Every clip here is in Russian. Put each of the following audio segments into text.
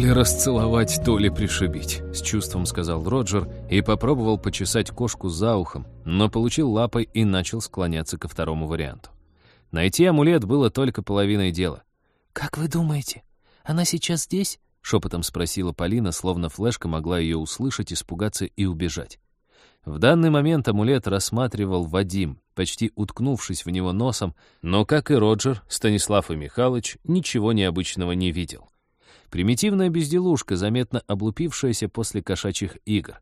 ли расцеловать, то ли пришибить», — с чувством сказал Роджер и попробовал почесать кошку за ухом, но получил лапой и начал склоняться ко второму варианту. Найти амулет было только половиной дела. «Как вы думаете, она сейчас здесь?» — шепотом спросила Полина, словно флешка могла ее услышать, испугаться и убежать. В данный момент амулет рассматривал Вадим, почти уткнувшись в него носом, но, как и Роджер, Станислав и Михалыч ничего необычного не видел. Примитивная безделушка, заметно облупившаяся после кошачьих игр.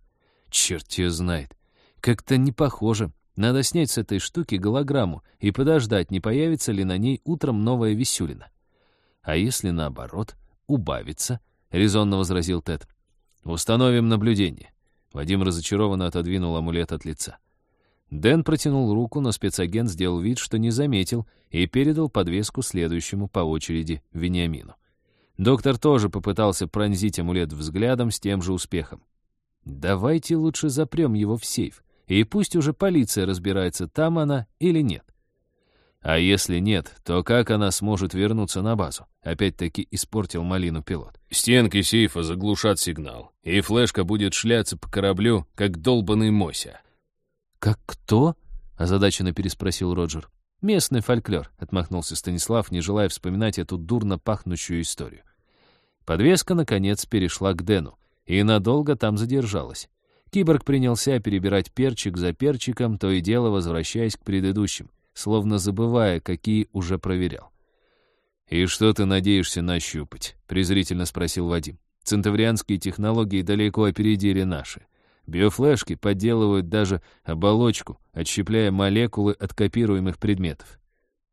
Черт ее знает. Как-то не похоже. Надо снять с этой штуки голограмму и подождать, не появится ли на ней утром новая Висюлина. А если наоборот, убавится, — резонно возразил Тед. Установим наблюдение. Вадим разочарованно отодвинул амулет от лица. Дэн протянул руку, но спецагент сделал вид, что не заметил, и передал подвеску следующему по очереди Вениамину. Доктор тоже попытался пронзить амулет взглядом с тем же успехом. «Давайте лучше запрем его в сейф, и пусть уже полиция разбирается, там она или нет». А если нет, то как она сможет вернуться на базу? Опять-таки испортил малину пилот. Стенки сейфа заглушат сигнал, и флешка будет шляться по кораблю, как долбанный Мося. «Как кто?» — озадаченно переспросил Роджер. «Местный фольклор», — отмахнулся Станислав, не желая вспоминать эту дурно пахнущую историю. Подвеска, наконец, перешла к Дэну, и надолго там задержалась. Киборг принялся перебирать перчик за перчиком, то и дело возвращаясь к предыдущим, словно забывая, какие уже проверял. «И что ты надеешься нащупать?» — презрительно спросил Вадим. «Центаврианские технологии далеко опередили наши. Биофлешки подделывают даже оболочку, отщепляя молекулы от копируемых предметов».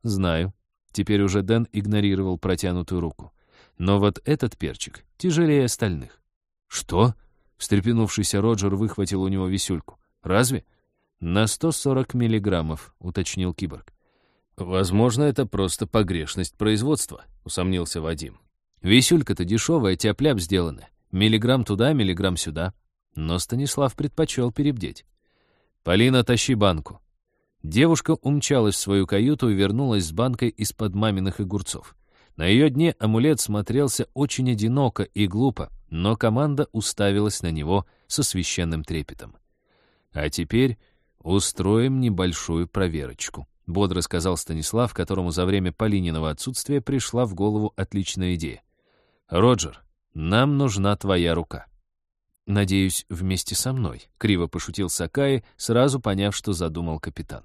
«Знаю». Теперь уже Дэн игнорировал протянутую руку. Но вот этот перчик тяжелее остальных. «Что?» — встрепенувшийся Роджер выхватил у него висюльку. «Разве?» «На 140 миллиграммов», — уточнил киборг. «Возможно, это просто погрешность производства», — усомнился Вадим. «Висюлька-то дешевая, тяп-ляп сделана. Миллиграмм туда, миллиграмм сюда». Но Станислав предпочел перебдеть. «Полина, тащи банку». Девушка умчалась в свою каюту и вернулась с банкой из-под маминых огурцов. На ее дне амулет смотрелся очень одиноко и глупо, но команда уставилась на него со священным трепетом. «А теперь устроим небольшую проверочку», — бодро сказал Станислав, которому за время Полининого отсутствия пришла в голову отличная идея. «Роджер, нам нужна твоя рука». «Надеюсь, вместе со мной», — криво пошутил Сакаи, сразу поняв, что задумал капитан.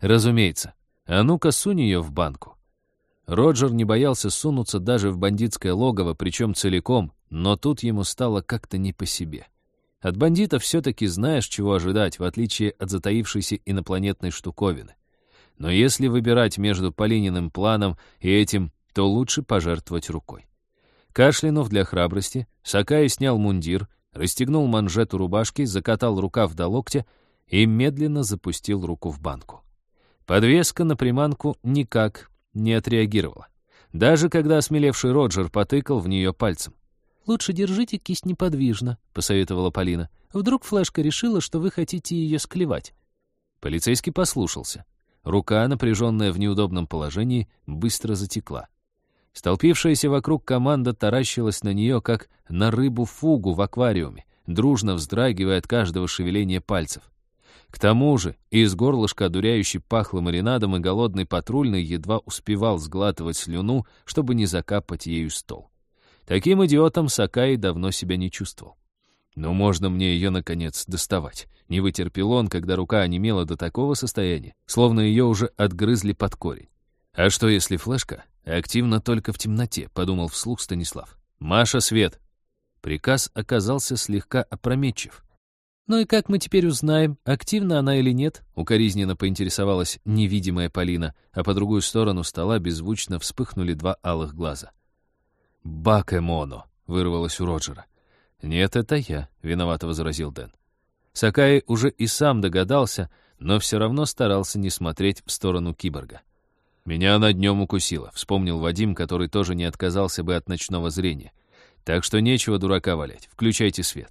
«Разумеется. А ну-ка сунь ее в банку». Роджер не боялся сунуться даже в бандитское логово, причем целиком, но тут ему стало как-то не по себе. От бандитов все-таки знаешь, чего ожидать, в отличие от затаившейся инопланетной штуковины. Но если выбирать между Полининым планом и этим, то лучше пожертвовать рукой. Кашлянув для храбрости, Сакай снял мундир, расстегнул манжету рубашки, закатал рукав до локтя и медленно запустил руку в банку. Подвеска на приманку никак не отреагировала. Даже когда осмелевший Роджер потыкал в нее пальцем. «Лучше держите кисть неподвижно», — посоветовала Полина. «Вдруг флешка решила, что вы хотите ее склевать». Полицейский послушался. Рука, напряженная в неудобном положении, быстро затекла. Столпившаяся вокруг команда таращилась на нее, как на рыбу-фугу в аквариуме, дружно вздрагивая от каждого шевеления пальцев. К тому же из горлышка одуряюще пахло маринадом, и голодный патрульный едва успевал сглатывать слюну, чтобы не закапать ею стол. Таким идиотом Сакай давно себя не чувствовал. «Ну, можно мне ее, наконец, доставать?» Не вытерпел он, когда рука онемела до такого состояния, словно ее уже отгрызли под корень. «А что, если флешка активна только в темноте?» — подумал вслух Станислав. «Маша, свет!» Приказ оказался слегка опрометчив. «Ну и как мы теперь узнаем, активна она или нет?» Укоризненно поинтересовалась невидимая Полина, а по другую сторону стола беззвучно вспыхнули два алых глаза. «Бакэмоно!» — вырвалось у Роджера. «Нет, это я», — виновато возразил Дэн. Сакай уже и сам догадался, но все равно старался не смотреть в сторону киборга. «Меня она днем укусила», — вспомнил Вадим, который тоже не отказался бы от ночного зрения. «Так что нечего дурака валять, включайте свет».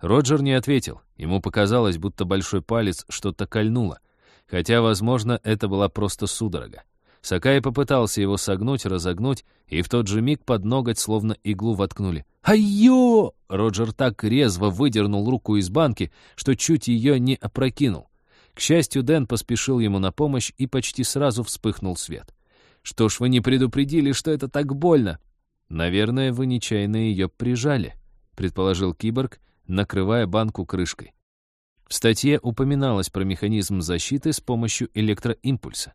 Роджер не ответил. Ему показалось, будто большой палец что-то кольнуло. Хотя, возможно, это была просто судорога. Сакай попытался его согнуть, разогнуть, и в тот же миг под ноготь словно иглу воткнули. «Айо!» Роджер так резво выдернул руку из банки, что чуть ее не опрокинул. К счастью, Дэн поспешил ему на помощь, и почти сразу вспыхнул свет. «Что ж вы не предупредили, что это так больно?» «Наверное, вы нечаянно ее прижали», — предположил киборг, накрывая банку крышкой. В статье упоминалось про механизм защиты с помощью электроимпульса.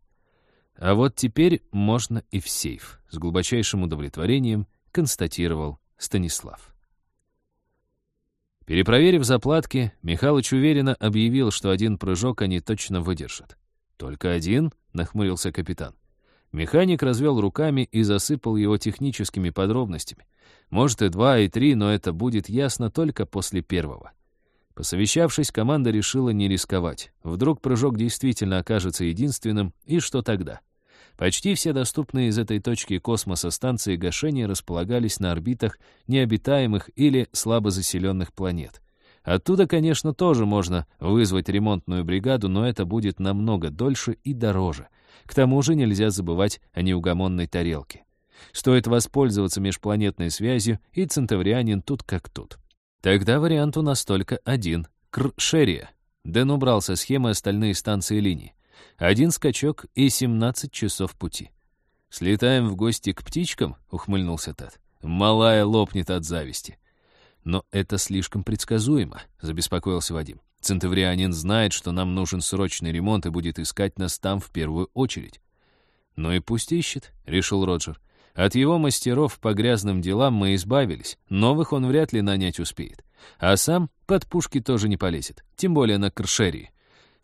А вот теперь можно и в сейф, с глубочайшим удовлетворением констатировал Станислав. Перепроверив заплатки, Михалыч уверенно объявил, что один прыжок они точно выдержат. «Только один?» — нахмурился капитан. Механик развел руками и засыпал его техническими подробностями. Может и два, и три, но это будет ясно только после первого. Посовещавшись, команда решила не рисковать. Вдруг прыжок действительно окажется единственным, и что тогда? Почти все доступные из этой точки космоса станции гашения располагались на орбитах необитаемых или слабо заселенных планет. Оттуда, конечно, тоже можно вызвать ремонтную бригаду, но это будет намного дольше и дороже. К тому же нельзя забывать о неугомонной тарелке. Стоит воспользоваться межпланетной связью, и центаврианин тут как тут. Тогда вариант у нас только один — Кршерия. Дэн убрал со схемы остальные станции линии. Один скачок и 17 часов пути. «Слетаем в гости к птичкам?» — ухмыльнулся Тат. «Малая лопнет от зависти». «Но это слишком предсказуемо», — забеспокоился Вадим. «Центаврианин знает, что нам нужен срочный ремонт и будет искать нас там в первую очередь». «Ну и пусть ищет», — решил Роджер. От его мастеров по грязным делам мы избавились, новых он вряд ли нанять успеет. А сам под пушки тоже не полезет, тем более на Кршерии.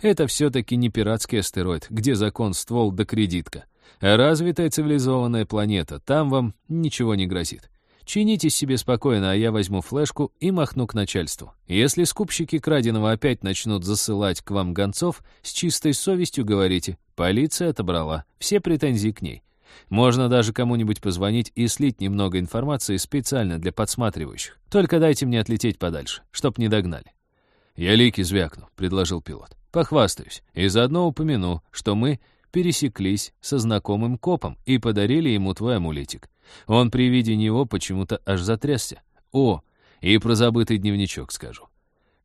Это все-таки не пиратский астероид, где закон ствол да кредитка. Развитая цивилизованная планета, там вам ничего не грозит. Чинитесь себе спокойно, а я возьму флешку и махну к начальству. Если скупщики краденого опять начнут засылать к вам гонцов, с чистой совестью говорите, полиция отобрала, все претензии к ней. Можно даже кому-нибудь позвонить и слить немного информации специально для подсматривающих. Только дайте мне отлететь подальше, чтоб не догнали. «Я лики звякну», — предложил пилот. «Похвастаюсь. И заодно упомяну, что мы пересеклись со знакомым копом и подарили ему твой амулетик. Он при виде него почему-то аж затрясся. О, и про забытый дневничок скажу».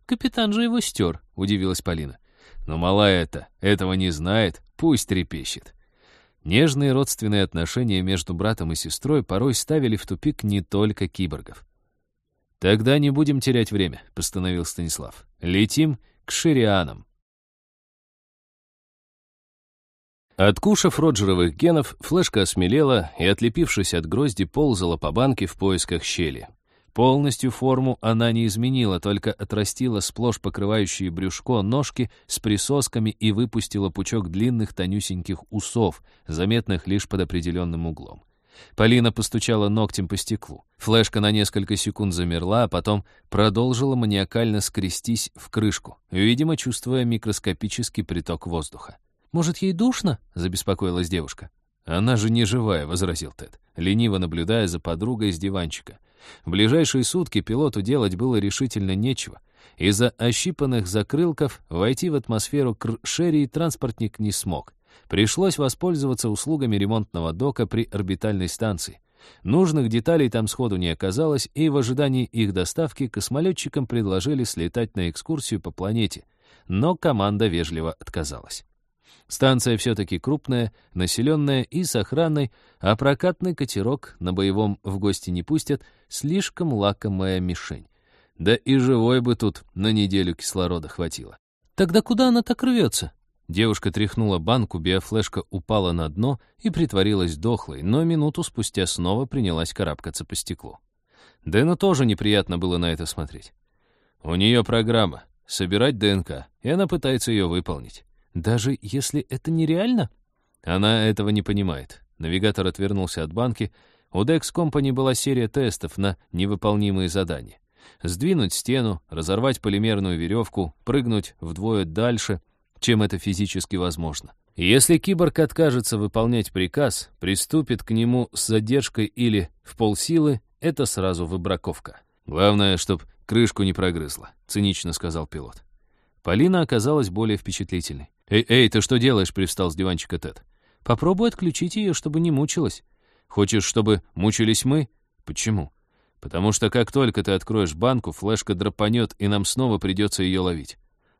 «Капитан же его стер», — удивилась Полина. «Но малая это, этого не знает, пусть трепещет». Нежные родственные отношения между братом и сестрой порой ставили в тупик не только киборгов. «Тогда не будем терять время», — постановил Станислав. «Летим к ширианам». Откушав Роджеровых генов, флешка осмелела и, отлепившись от грозди, ползала по банке в поисках щели. Полностью форму она не изменила, только отрастила сплошь покрывающие брюшко ножки с присосками и выпустила пучок длинных тонюсеньких усов, заметных лишь под определенным углом. Полина постучала ногтем по стеклу. Флешка на несколько секунд замерла, а потом продолжила маниакально скрестись в крышку, видимо, чувствуя микроскопический приток воздуха. «Может, ей душно?» — забеспокоилась девушка. «Она же не живая», — возразил Тед, лениво наблюдая за подругой с диванчика. В ближайшие сутки пилоту делать было решительно нечего. Из-за ощипанных закрылков войти в атмосферу Кршерии транспортник не смог. Пришлось воспользоваться услугами ремонтного дока при орбитальной станции. Нужных деталей там сходу не оказалось, и в ожидании их доставки космолетчикам предложили слетать на экскурсию по планете, но команда вежливо отказалась. Станция все-таки крупная, населенная и с охраной, а прокатный катерок на боевом в гости не пустят, слишком лакомая мишень. Да и живой бы тут на неделю кислорода хватило. «Тогда куда она так рвется?» Девушка тряхнула банку, биофлешка упала на дно и притворилась дохлой, но минуту спустя снова принялась карабкаться по стеклу. Дэну тоже неприятно было на это смотреть. У нее программа — собирать ДНК, и она пытается ее выполнить. Даже если это нереально? Она этого не понимает. Навигатор отвернулся от банки. У Dex Company была серия тестов на невыполнимые задания. Сдвинуть стену, разорвать полимерную веревку, прыгнуть вдвое дальше, чем это физически возможно. Если киборг откажется выполнять приказ, приступит к нему с задержкой или в полсилы, это сразу выбраковка. «Главное, чтоб крышку не прогрызла», — цинично сказал пилот. Полина оказалась более впечатлительной. «Эй, эй, ты что делаешь?» — привстал с диванчика Тед. «Попробуй отключить ее, чтобы не мучилась. Хочешь, чтобы мучились мы? Почему? Потому что как только ты откроешь банку, флешка драпанет, и нам снова придется ее ловить.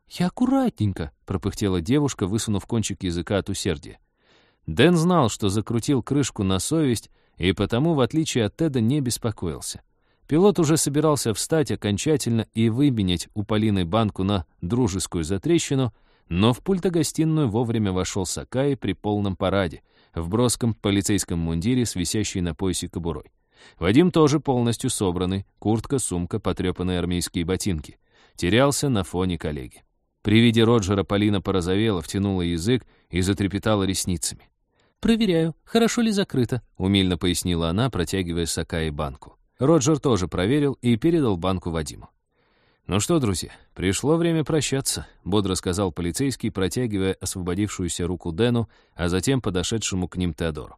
«Я аккуратненько», — пропыхтела девушка, высунув кончик языка от усердия. Дэн знал, что закрутил крышку на совесть, и потому, в отличие от Теда, не беспокоился. Пилот уже собирался встать окончательно и выменять у Полины банку на дружескую затрещину, но в пульто-гостиную вовремя вошел Сакай при полном параде, в броском полицейском мундире с висящей на поясе кобурой. Вадим тоже полностью собранный, куртка, сумка, потрепанные армейские ботинки. Терялся на фоне коллеги. При виде Роджера Полина порозовела, втянула язык и затрепетала ресницами. «Проверяю, хорошо ли закрыто», — умильно пояснила она, протягивая Сакае банку. Роджер тоже проверил и передал банку Вадиму. «Ну что, друзья, пришло время прощаться», — бодро сказал полицейский, протягивая освободившуюся руку Дэну, а затем подошедшему к ним Теодору.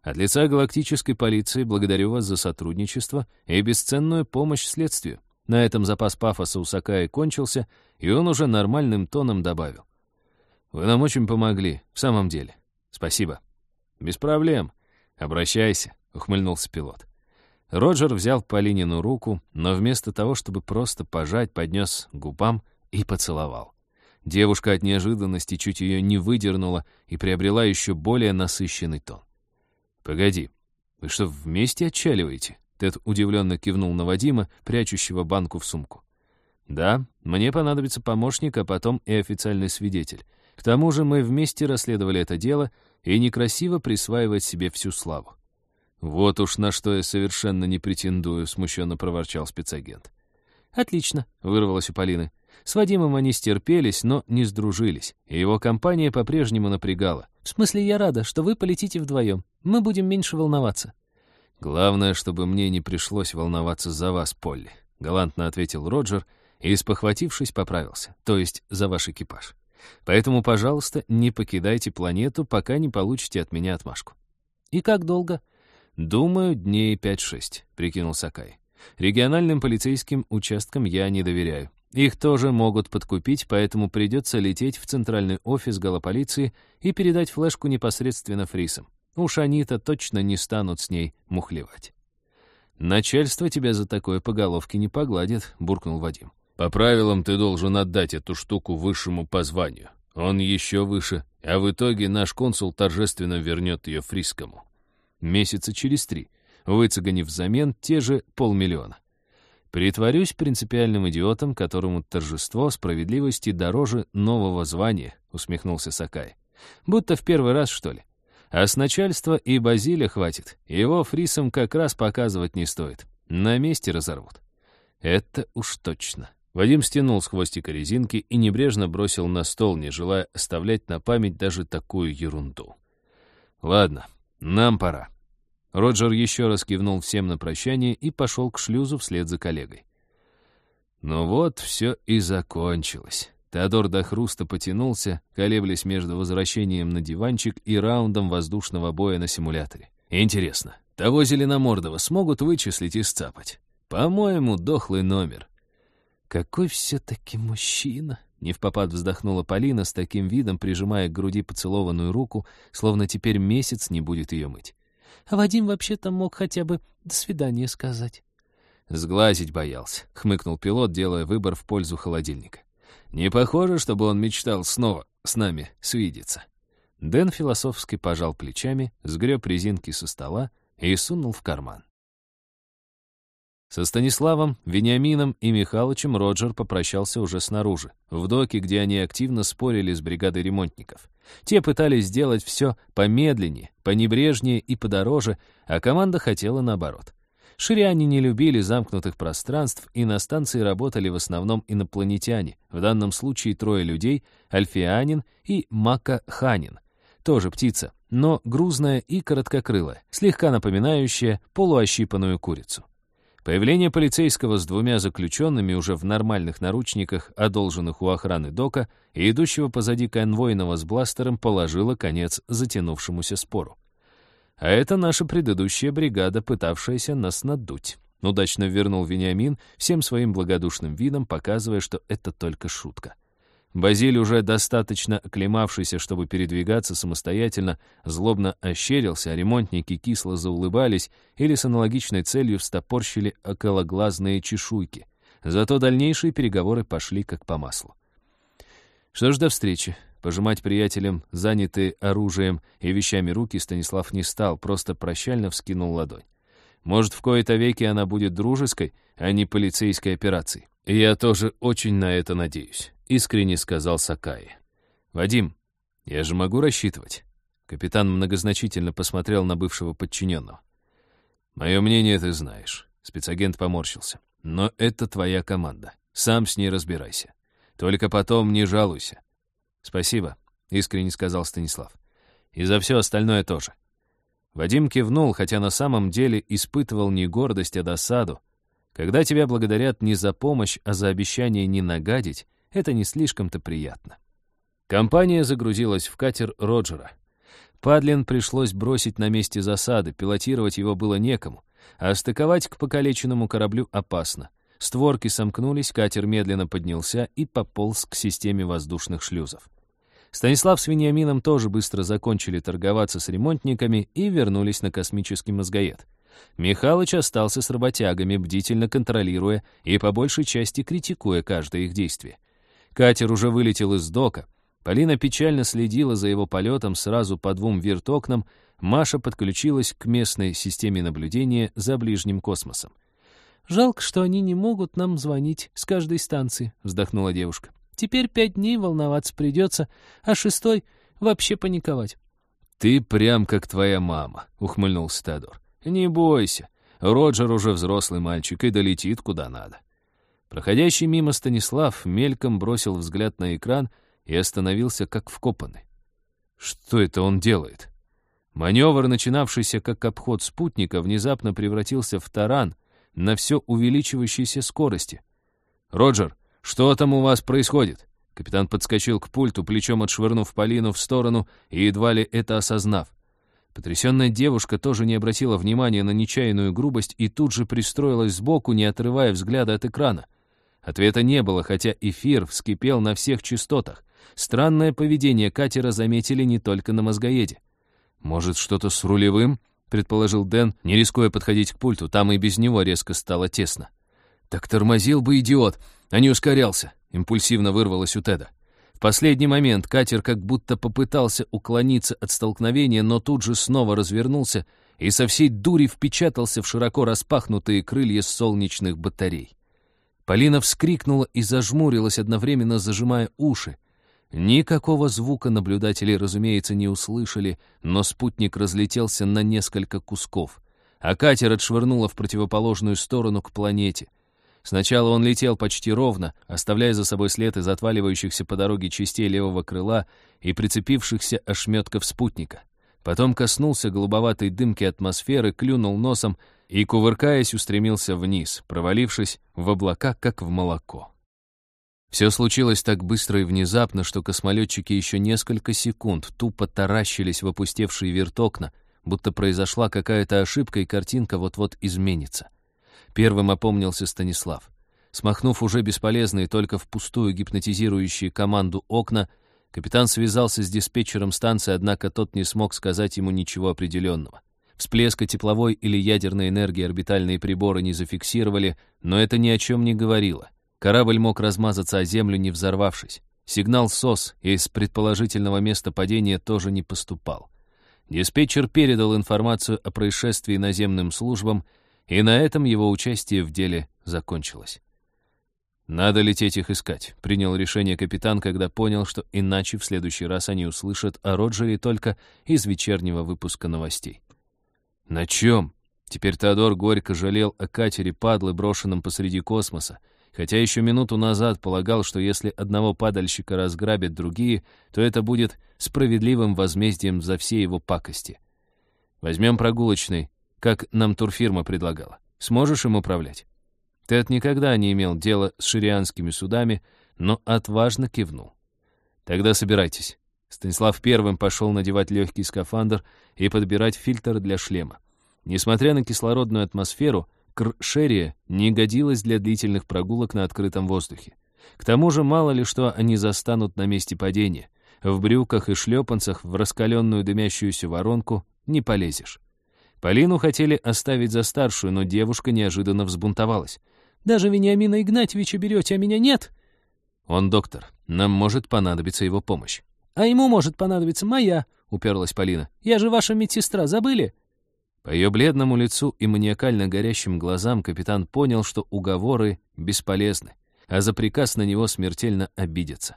«От лица галактической полиции благодарю вас за сотрудничество и бесценную помощь следствию. На этом запас пафоса у Сакаи кончился, и он уже нормальным тоном добавил. «Вы нам очень помогли, в самом деле. Спасибо». «Без проблем. Обращайся», — ухмыльнулся пилот. Роджер взял Полинину руку, но вместо того, чтобы просто пожать, поднес губам и поцеловал. Девушка от неожиданности чуть ее не выдернула и приобрела еще более насыщенный тон. «Погоди, вы что, вместе отчаливаете?» Тед удивленно кивнул на Вадима, прячущего банку в сумку. «Да, мне понадобится помощник, а потом и официальный свидетель. К тому же мы вместе расследовали это дело, и некрасиво присваивать себе всю славу. «Вот уж на что я совершенно не претендую», — смущенно проворчал спецагент. «Отлично», — вырвалось у Полины. С Вадимом они стерпелись, но не сдружились, и его компания по-прежнему напрягала. «В смысле, я рада, что вы полетите вдвоем. Мы будем меньше волноваться». «Главное, чтобы мне не пришлось волноваться за вас, Полли», — галантно ответил Роджер и, спохватившись, поправился, то есть за ваш экипаж. «Поэтому, пожалуйста, не покидайте планету, пока не получите от меня отмашку». «И как долго?» «Думаю, дней пять-шесть», — прикинул Сакай. «Региональным полицейским участкам я не доверяю. Их тоже могут подкупить, поэтому придется лететь в центральный офис галополиции и передать флешку непосредственно фрисам. Уж они-то точно не станут с ней мухлевать». «Начальство тебя за такое по головке не погладит», — буркнул Вадим. «По правилам ты должен отдать эту штуку высшему по званию. Он еще выше, а в итоге наш консул торжественно вернет ее фрискому» месяца через три, выцеганив взамен те же полмиллиона. Притворюсь принципиальным идиотом, которому торжество справедливости дороже нового звания, усмехнулся Сакай. Будто в первый раз, что ли. А с начальства и Базиля хватит. Его фрисом как раз показывать не стоит. На месте разорвут. Это уж точно. Вадим стянул с хвостика резинки и небрежно бросил на стол, не желая оставлять на память даже такую ерунду. Ладно, нам пора. Роджер еще раз кивнул всем на прощание и пошел к шлюзу вслед за коллегой. Ну вот, все и закончилось. Теодор до хруста потянулся, колеблясь между возвращением на диванчик и раундом воздушного боя на симуляторе. Интересно, того зеленомордого смогут вычислить и сцапать? По-моему, дохлый номер. Какой все-таки мужчина! Не в попад вздохнула Полина с таким видом, прижимая к груди поцелованную руку, словно теперь месяц не будет ее мыть. А Вадим вообще-то мог хотя бы «до свидания» сказать. «Сглазить боялся», — хмыкнул пилот, делая выбор в пользу холодильника. «Не похоже, чтобы он мечтал снова с нами свидеться». Дэн философски пожал плечами, сгреб резинки со стола и сунул в карман. Со Станиславом, Вениамином и Михалычем Роджер попрощался уже снаружи, в доке, где они активно спорили с бригадой ремонтников. Те пытались сделать все помедленнее, понебрежнее и подороже, а команда хотела наоборот. Ширяне не любили замкнутых пространств, и на станции работали в основном инопланетяне, в данном случае трое людей, альфианин и Мака Ханин, тоже птица, но грузная и короткокрылая, слегка напоминающая полуощипанную курицу. Появление полицейского с двумя заключенными уже в нормальных наручниках, одолженных у охраны дока, и идущего позади конвойного с бластером положило конец затянувшемуся спору. А это наша предыдущая бригада, пытавшаяся нас надуть. Удачно вернул Вениамин, всем своим благодушным видом показывая, что это только шутка. Базиль, уже достаточно оклемавшийся, чтобы передвигаться самостоятельно, злобно ощерился, а ремонтники кисло заулыбались или с аналогичной целью встопорщили окологлазные чешуйки. Зато дальнейшие переговоры пошли как по маслу. Что ж, до встречи. Пожимать приятелям, занятые оружием и вещами руки, Станислав не стал, просто прощально вскинул ладонь. Может, в кои-то веки она будет дружеской, а не полицейской операцией. Я тоже очень на это надеюсь искренне сказал Сакаи. «Вадим, я же могу рассчитывать?» Капитан многозначительно посмотрел на бывшего подчиненного. «Мое мнение ты знаешь», — спецагент поморщился. «Но это твоя команда. Сам с ней разбирайся. Только потом не жалуйся». «Спасибо», — искренне сказал Станислав. «И за все остальное тоже». Вадим кивнул, хотя на самом деле испытывал не гордость, а досаду. Когда тебя благодарят не за помощь, а за обещание не нагадить, это не слишком-то приятно. Компания загрузилась в катер Роджера. Падлин пришлось бросить на месте засады, пилотировать его было некому, а стыковать к покалеченному кораблю опасно. Створки сомкнулись, катер медленно поднялся и пополз к системе воздушных шлюзов. Станислав с Вениамином тоже быстро закончили торговаться с ремонтниками и вернулись на космический мозгоед. Михалыч остался с работягами, бдительно контролируя и по большей части критикуя каждое их действие. Катер уже вылетел из дока. Полина печально следила за его полетом сразу по двум виртокнам. Маша подключилась к местной системе наблюдения за ближним космосом. «Жалко, что они не могут нам звонить с каждой станции», — вздохнула девушка. «Теперь пять дней волноваться придется, а шестой — вообще паниковать». «Ты прям как твоя мама», — ухмыльнулся Теодор. «Не бойся, Роджер уже взрослый мальчик и долетит куда надо». Проходящий мимо Станислав мельком бросил взгляд на экран и остановился как вкопанный. Что это он делает? Маневр, начинавшийся как обход спутника, внезапно превратился в таран на все увеличивающейся скорости. «Роджер, что там у вас происходит?» Капитан подскочил к пульту, плечом отшвырнув Полину в сторону и едва ли это осознав. Потрясенная девушка тоже не обратила внимания на нечаянную грубость и тут же пристроилась сбоку, не отрывая взгляда от экрана. Ответа не было, хотя эфир вскипел на всех частотах. Странное поведение катера заметили не только на мозгоеде. «Может, что-то с рулевым?» — предположил Дэн, не рискуя подходить к пульту. Там и без него резко стало тесно. «Так тормозил бы идиот, а не ускорялся!» — импульсивно вырвалось у Теда. В последний момент катер как будто попытался уклониться от столкновения, но тут же снова развернулся и со всей дури впечатался в широко распахнутые крылья солнечных батарей. Полина вскрикнула и зажмурилась, одновременно зажимая уши. Никакого звука наблюдатели, разумеется, не услышали, но спутник разлетелся на несколько кусков, а катер отшвырнуло в противоположную сторону к планете. Сначала он летел почти ровно, оставляя за собой след из отваливающихся по дороге частей левого крыла и прицепившихся ошметков спутника. Потом коснулся голубоватой дымки атмосферы, клюнул носом и, кувыркаясь, устремился вниз, провалившись в облака, как в молоко. Все случилось так быстро и внезапно, что космолетчики еще несколько секунд тупо таращились в опустевшие вертокна, будто произошла какая-то ошибка, и картинка вот-вот изменится. Первым опомнился Станислав. Смахнув уже бесполезные, только впустую гипнотизирующие команду окна, капитан связался с диспетчером станции, однако тот не смог сказать ему ничего определенного. Всплеска тепловой или ядерной энергии орбитальные приборы не зафиксировали, но это ни о чем не говорило. Корабль мог размазаться о землю, не взорвавшись. Сигнал СОС из предположительного места падения тоже не поступал. Диспетчер передал информацию о происшествии наземным службам, и на этом его участие в деле закончилось. «Надо лететь их искать», — принял решение капитан, когда понял, что иначе в следующий раз они услышат о Роджере только из вечернего выпуска новостей. На чем? Теперь Теодор горько жалел о катере падлы, брошенном посреди космоса, хотя еще минуту назад полагал, что если одного падальщика разграбят другие, то это будет справедливым возмездием за все его пакости. Возьмем прогулочный, как нам турфирма предлагала. Сможешь им управлять? Тед никогда не имел дела с ширианскими судами, но отважно кивнул. Тогда собирайтесь. Станислав первым пошел надевать легкий скафандр и подбирать фильтр для шлема. Несмотря на кислородную атмосферу, Кршерия не годилась для длительных прогулок на открытом воздухе. К тому же мало ли что они застанут на месте падения. В брюках и шлепанцах в раскаленную дымящуюся воронку не полезешь. Полину хотели оставить за старшую, но девушка неожиданно взбунтовалась. «Даже Вениамина Игнатьевича берете, а меня нет?» «Он доктор. Нам может понадобиться его помощь». «А ему может понадобиться моя», — уперлась Полина. «Я же ваша медсестра, забыли?» По ее бледному лицу и маниакально горящим глазам капитан понял, что уговоры бесполезны, а за приказ на него смертельно обидятся.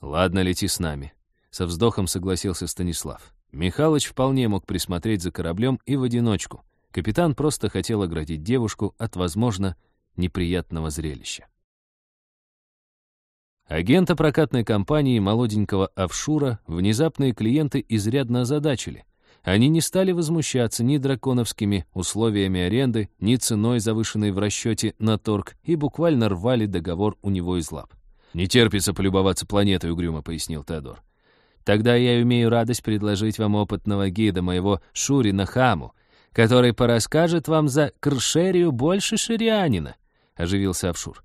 «Ладно, лети с нами», — со вздохом согласился Станислав. Михалыч вполне мог присмотреть за кораблем и в одиночку. Капитан просто хотел оградить девушку от, возможно, неприятного зрелища. Агента прокатной компании молоденького офшура внезапные клиенты изрядно озадачили. Они не стали возмущаться ни драконовскими условиями аренды, ни ценой, завышенной в расчете на торг, и буквально рвали договор у него из лап. «Не терпится полюбоваться планетой», — угрюмо пояснил Теодор. Тогда я имею радость предложить вам опытного гида моего Шурина Хаму, который порасскажет вам за Кршерию больше ширианина», — оживился Авшур.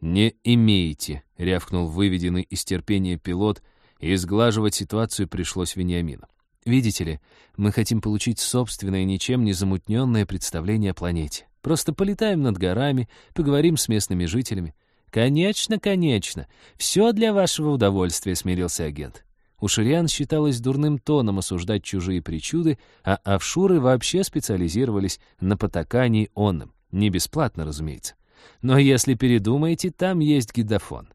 «Не имеете», — рявкнул выведенный из терпения пилот, и сглаживать ситуацию пришлось Вениамину. «Видите ли, мы хотим получить собственное, ничем не замутненное представление о планете. Просто полетаем над горами, поговорим с местными жителями». «Конечно, конечно. Все для вашего удовольствия», — смирился агент. У шириан считалось дурным тоном осуждать чужие причуды, а офшуры вообще специализировались на потакании онным. Не бесплатно, разумеется. Но если передумаете, там есть гидофон.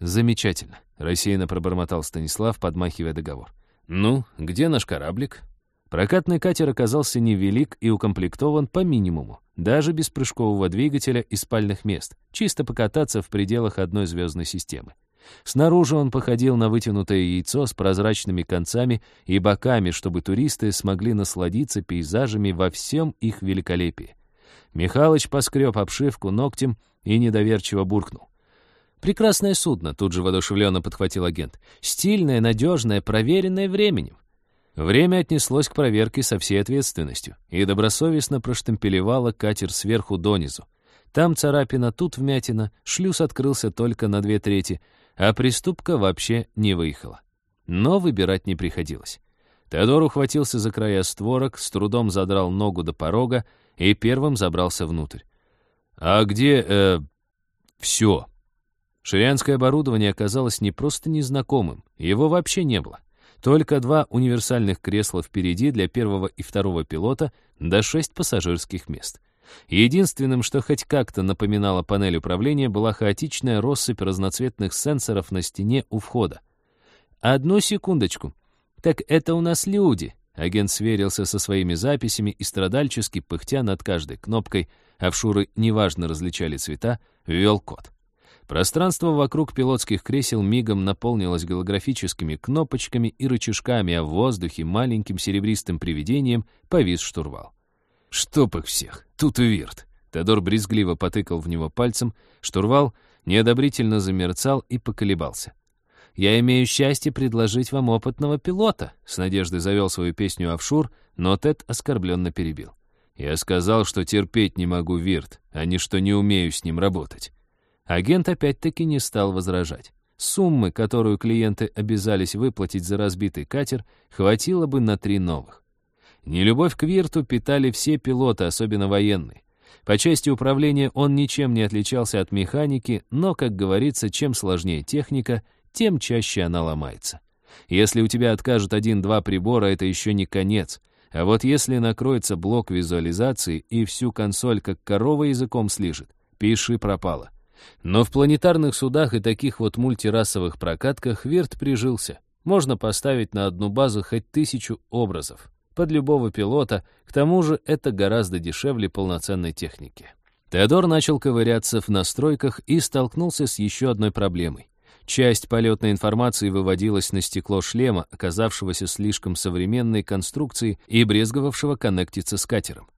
Замечательно, рассеянно пробормотал Станислав, подмахивая договор. Ну, где наш кораблик? Прокатный катер оказался невелик и укомплектован по минимуму, даже без прыжкового двигателя и спальных мест, чисто покататься в пределах одной звездной системы. Снаружи он походил на вытянутое яйцо с прозрачными концами и боками, чтобы туристы смогли насладиться пейзажами во всем их великолепии. Михалыч поскреб обшивку ногтем и недоверчиво буркнул. «Прекрасное судно», — тут же воодушевленно подхватил агент. «Стильное, надежное, проверенное временем». Время отнеслось к проверке со всей ответственностью и добросовестно проштемпелевало катер сверху донизу. Там царапина, тут вмятина, шлюз открылся только на две трети, а приступка вообще не выехала. Но выбирать не приходилось. Теодор ухватился за края створок, с трудом задрал ногу до порога и первым забрался внутрь. «А где... э... все?» Ширианское оборудование оказалось не просто незнакомым, его вообще не было. Только два универсальных кресла впереди для первого и второго пилота, да шесть пассажирских мест. Единственным, что хоть как-то напоминало панель управления, была хаотичная россыпь разноцветных сенсоров на стене у входа. «Одну секундочку. Так это у нас люди». Агент сверился со своими записями и страдальчески, пыхтя над каждой кнопкой, а в шуры неважно различали цвета, ввел код. Пространство вокруг пилотских кресел мигом наполнилось голографическими кнопочками и рычажками, а в воздухе маленьким серебристым привидением повис штурвал. Чтоб их всех, тут и вирт. Тодор брезгливо потыкал в него пальцем, штурвал неодобрительно замерцал и поколебался. «Я имею счастье предложить вам опытного пилота», — с надеждой завел свою песню офшур, но Тед оскорбленно перебил. «Я сказал, что терпеть не могу Вирт, а не что не умею с ним работать». Агент опять-таки не стал возражать. Суммы, которую клиенты обязались выплатить за разбитый катер, хватило бы на три новых. Нелюбовь к Вирту питали все пилоты, особенно военные. По части управления он ничем не отличался от механики, но, как говорится, чем сложнее техника, тем чаще она ломается. Если у тебя откажут один-два прибора, это еще не конец. А вот если накроется блок визуализации и всю консоль как корова языком слижет, пиши пропало. Но в планетарных судах и таких вот мультирасовых прокатках Вирт прижился. Можно поставить на одну базу хоть тысячу образов под любого пилота, к тому же это гораздо дешевле полноценной техники. Теодор начал ковыряться в настройках и столкнулся с еще одной проблемой. Часть полетной информации выводилась на стекло шлема, оказавшегося слишком современной конструкцией и брезговавшего коннектиться с катером.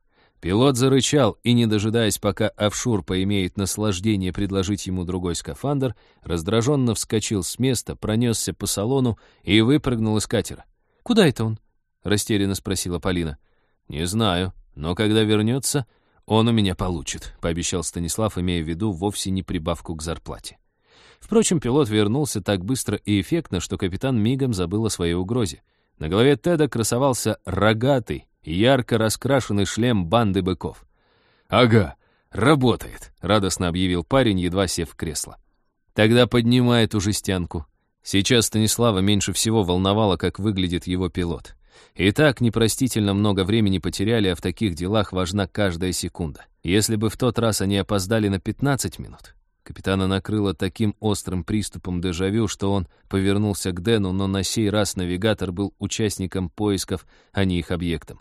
Пилот зарычал и, не дожидаясь, пока офшур поимеет наслаждение предложить ему другой скафандр, раздраженно вскочил с места, пронесся по салону и выпрыгнул из катера. «Куда это он?» — растерянно спросила Полина. «Не знаю, но когда вернется, он у меня получит», — пообещал Станислав, имея в виду вовсе не прибавку к зарплате. Впрочем, пилот вернулся так быстро и эффектно, что капитан мигом забыл о своей угрозе. На голове Теда красовался рогатый, ярко раскрашенный шлем банды быков. «Ага, работает», — радостно объявил парень, едва сев в кресло. «Тогда поднимай эту жестянку». Сейчас Станислава меньше всего волновало, как выглядит его пилот. И так непростительно много времени потеряли, а в таких делах важна каждая секунда. Если бы в тот раз они опоздали на 15 минут, Капитана накрыло таким острым приступом дежавю, что он повернулся к Дэну, но на сей раз навигатор был участником поисков, а не их объектом.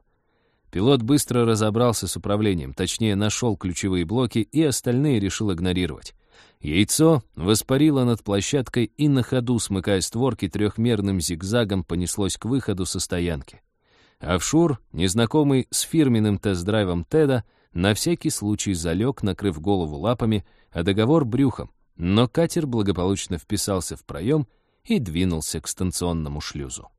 Пилот быстро разобрался с управлением, точнее, нашел ключевые блоки и остальные решил игнорировать. Яйцо воспарило над площадкой и на ходу, смыкая створки, трехмерным зигзагом понеслось к выходу со стоянки. Офшур, незнакомый с фирменным тест-драйвом Теда, на всякий случай залег, накрыв голову лапами, а договор брюхом, но катер благополучно вписался в проем и двинулся к станционному шлюзу.